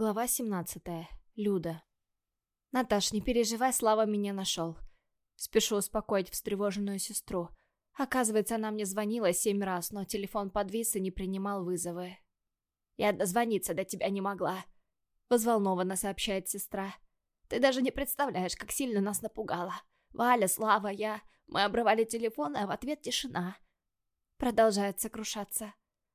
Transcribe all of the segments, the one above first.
Глава 17. Люда. «Наташ, не переживай, Слава меня нашел». Спешу успокоить встревоженную сестру. Оказывается, она мне звонила семь раз, но телефон подвис и не принимал вызовы. «Я дозвониться до тебя не могла», — взволнованно сообщает сестра. «Ты даже не представляешь, как сильно нас напугала. Валя, Слава, я... Мы обрывали телефон, а в ответ тишина». Продолжает сокрушаться.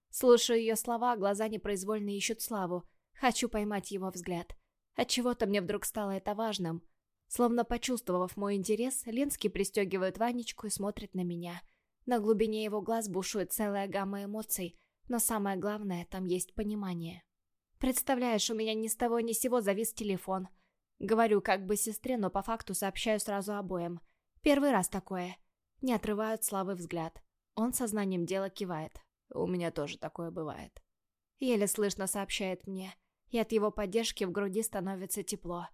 Слушаю ее слова, глаза непроизвольно ищут Славу. Хочу поймать его взгляд. Отчего-то мне вдруг стало это важным. Словно почувствовав мой интерес, Ленский пристегивает Ванечку и смотрит на меня. На глубине его глаз бушует целая гамма эмоций, но самое главное, там есть понимание. Представляешь, у меня ни с того ни с сего завис телефон. Говорю как бы сестре, но по факту сообщаю сразу обоим. Первый раз такое. Не отрывают славы взгляд. Он сознанием дела кивает. У меня тоже такое бывает. Еле слышно сообщает мне и от его поддержки в груди становится тепло.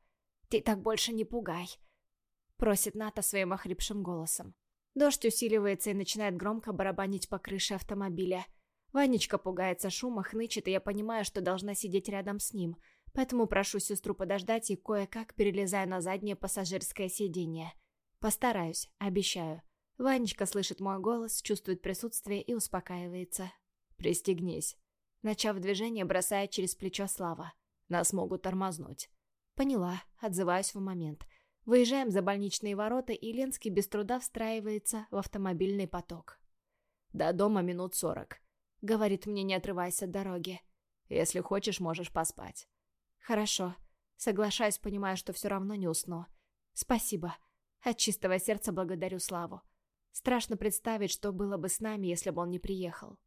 «Ты так больше не пугай», — просит Ната своим охрипшим голосом. Дождь усиливается и начинает громко барабанить по крыше автомобиля. Ванечка пугается шума, хнычет, и я понимаю, что должна сидеть рядом с ним, поэтому прошу сестру подождать и кое-как перелезаю на заднее пассажирское сиденье. Постараюсь, обещаю. Ванечка слышит мой голос, чувствует присутствие и успокаивается. «Пристегнись», Начав движение, бросая через плечо Слава. Нас могут тормознуть. Поняла, отзываюсь в момент. Выезжаем за больничные ворота, и Ленский без труда встраивается в автомобильный поток. «До дома минут сорок», — говорит мне, не отрываясь от дороги. «Если хочешь, можешь поспать». «Хорошо». Соглашаюсь, понимая, что все равно не усну. «Спасибо». От чистого сердца благодарю Славу. Страшно представить, что было бы с нами, если бы он не приехал.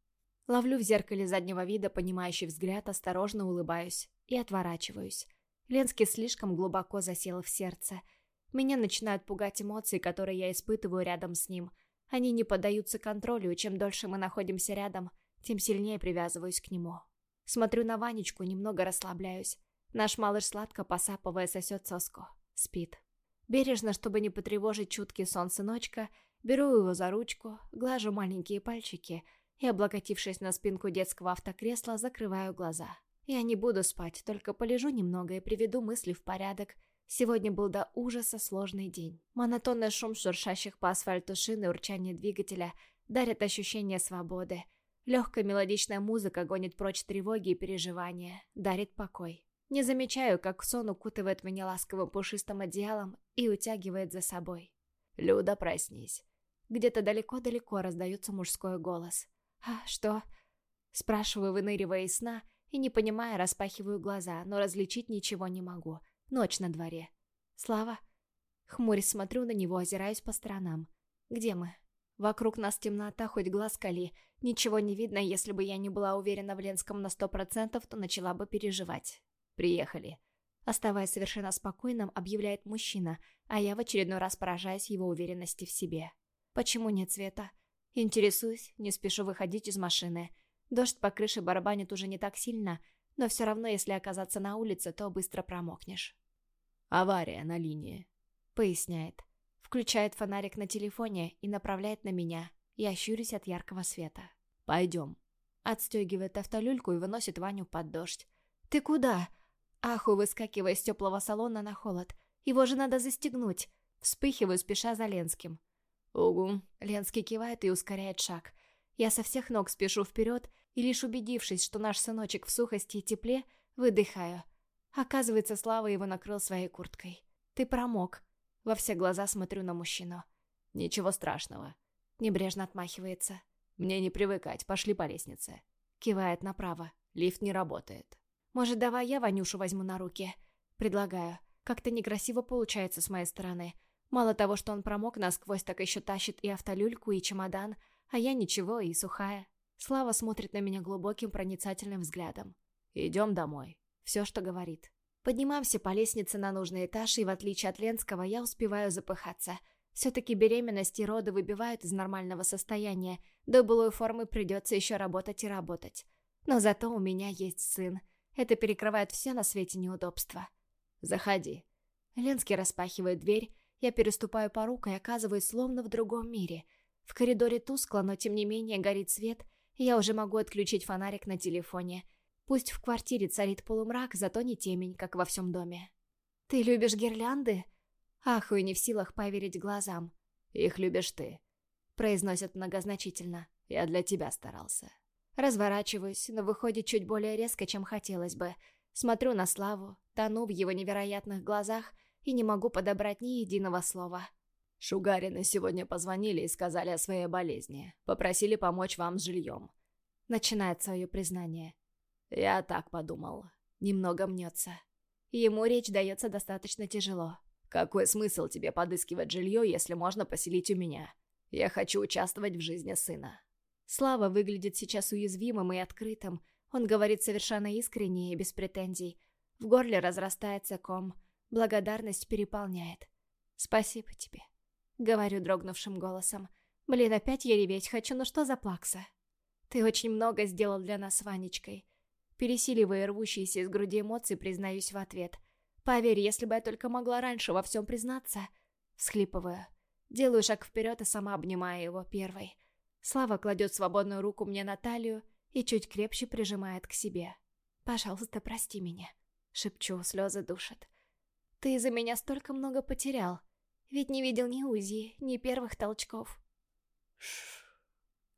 Ловлю в зеркале заднего вида понимающий взгляд, осторожно улыбаюсь и отворачиваюсь. Ленский слишком глубоко засел в сердце. Меня начинают пугать эмоции, которые я испытываю рядом с ним. Они не поддаются контролю, и чем дольше мы находимся рядом, тем сильнее привязываюсь к нему. Смотрю на Ванечку, немного расслабляюсь. Наш малыш сладко посапывая сосет соску. Спит. Бережно, чтобы не потревожить чуткий сон сыночка, беру его за ручку, глажу маленькие пальчики — и, облокотившись на спинку детского автокресла, закрываю глаза. Я не буду спать, только полежу немного и приведу мысли в порядок. Сегодня был до ужаса сложный день. Монотонный шум шуршащих по асфальту шин и урчание двигателя дарят ощущение свободы. Легкая мелодичная музыка гонит прочь тревоги и переживания, дарит покой. Не замечаю, как сон укутывает меня ласковым пушистым одеялом и утягивает за собой. «Люда, проснись». Где-то далеко-далеко раздается мужской голос. «А что?» Спрашиваю, выныривая из сна, и, не понимая, распахиваю глаза, но различить ничего не могу. Ночь на дворе. «Слава?» Хмурясь смотрю на него, озираюсь по сторонам. «Где мы?» Вокруг нас темнота, хоть глаз кали. Ничего не видно, если бы я не была уверена в Ленском на сто процентов, то начала бы переживать. «Приехали». Оставаясь совершенно спокойным, объявляет мужчина, а я в очередной раз поражаюсь его уверенности в себе. «Почему нет света?» Интересуюсь, не спешу выходить из машины. Дождь по крыше барабанит уже не так сильно, но все равно, если оказаться на улице, то быстро промокнешь. «Авария на линии», — поясняет. Включает фонарик на телефоне и направляет на меня. Я щурюсь от яркого света. «Пойдем». Отстегивает автолюльку и выносит Ваню под дождь. «Ты куда?» Аху, выскакивая из теплого салона на холод. «Его же надо застегнуть!» Вспыхиваю, спеша за Ленским. «Угу». Ленский кивает и ускоряет шаг. Я со всех ног спешу вперед и лишь убедившись, что наш сыночек в сухости и тепле, выдыхаю. Оказывается, Слава его накрыл своей курткой. «Ты промок». Во все глаза смотрю на мужчину. «Ничего страшного». Небрежно отмахивается. «Мне не привыкать, пошли по лестнице». Кивает направо. Лифт не работает. «Может, давай я Ванюшу возьму на руки?» Предлагаю. Как-то некрасиво получается с моей стороны. Мало того, что он промок насквозь, так еще тащит и автолюльку, и чемодан, а я ничего и сухая. Слава смотрит на меня глубоким проницательным взглядом. «Идем домой». Все, что говорит. Поднимаемся по лестнице на нужный этаж, и в отличие от Ленского, я успеваю запыхаться. Все-таки беременность и роды выбивают из нормального состояния. До былой формы придется еще работать и работать. Но зато у меня есть сын. Это перекрывает все на свете неудобства. «Заходи». Ленский распахивает дверь, я переступаю порог и оказываюсь словно в другом мире. В коридоре тускло, но тем не менее горит свет, и я уже могу отключить фонарик на телефоне. Пусть в квартире царит полумрак, зато не темень, как во всем доме. «Ты любишь гирлянды?» Ахую не в силах поверить глазам. «Их любишь ты», — произносят многозначительно. «Я для тебя старался». Разворачиваюсь, но выходит чуть более резко, чем хотелось бы. Смотрю на Славу, тону в его невероятных глазах и не могу подобрать ни единого слова. Шугарины сегодня позвонили и сказали о своей болезни. Попросили помочь вам с жильем. Начинает свое признание. Я так подумал. Немного мнется. Ему речь дается достаточно тяжело. Какой смысл тебе подыскивать жилье, если можно поселить у меня? Я хочу участвовать в жизни сына. Слава выглядит сейчас уязвимым и открытым. Он говорит совершенно искренне и без претензий. В горле разрастается ком. Благодарность переполняет. «Спасибо тебе», — говорю дрогнувшим голосом. «Блин, опять я реветь хочу, ну что за плакса?» «Ты очень много сделал для нас с Ванечкой». Пересиливая рвущиеся из груди эмоции, признаюсь в ответ. Поверь, если бы я только могла раньше во всем признаться. Всхлипываю. Делаю шаг вперед и сама обнимаю его первой. Слава кладет свободную руку мне на талию и чуть крепче прижимает к себе. «Пожалуйста, прости меня», — шепчу, слезы душат. «Ты из-за меня столько много потерял. Ведь не видел ни УЗИ, ни первых толчков». Шш.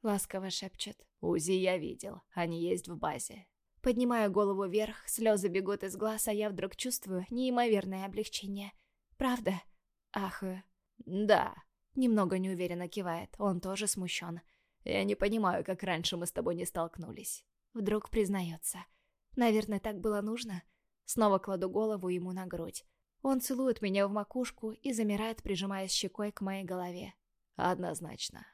Ласково шепчет. «УЗИ я видел. Они есть в базе. Поднимаю голову вверх, слезы бегут из глаз, а я вдруг чувствую неимоверное облегчение. Правда? Ахаю. Да. Немного неуверенно кивает, он тоже смущен. Я не понимаю, как раньше мы с тобой не столкнулись. Вдруг признается. Наверное, так было нужно. Снова кладу голову ему на грудь. Он целует меня в макушку и замирает, прижимаясь щекой к моей голове. Однозначно.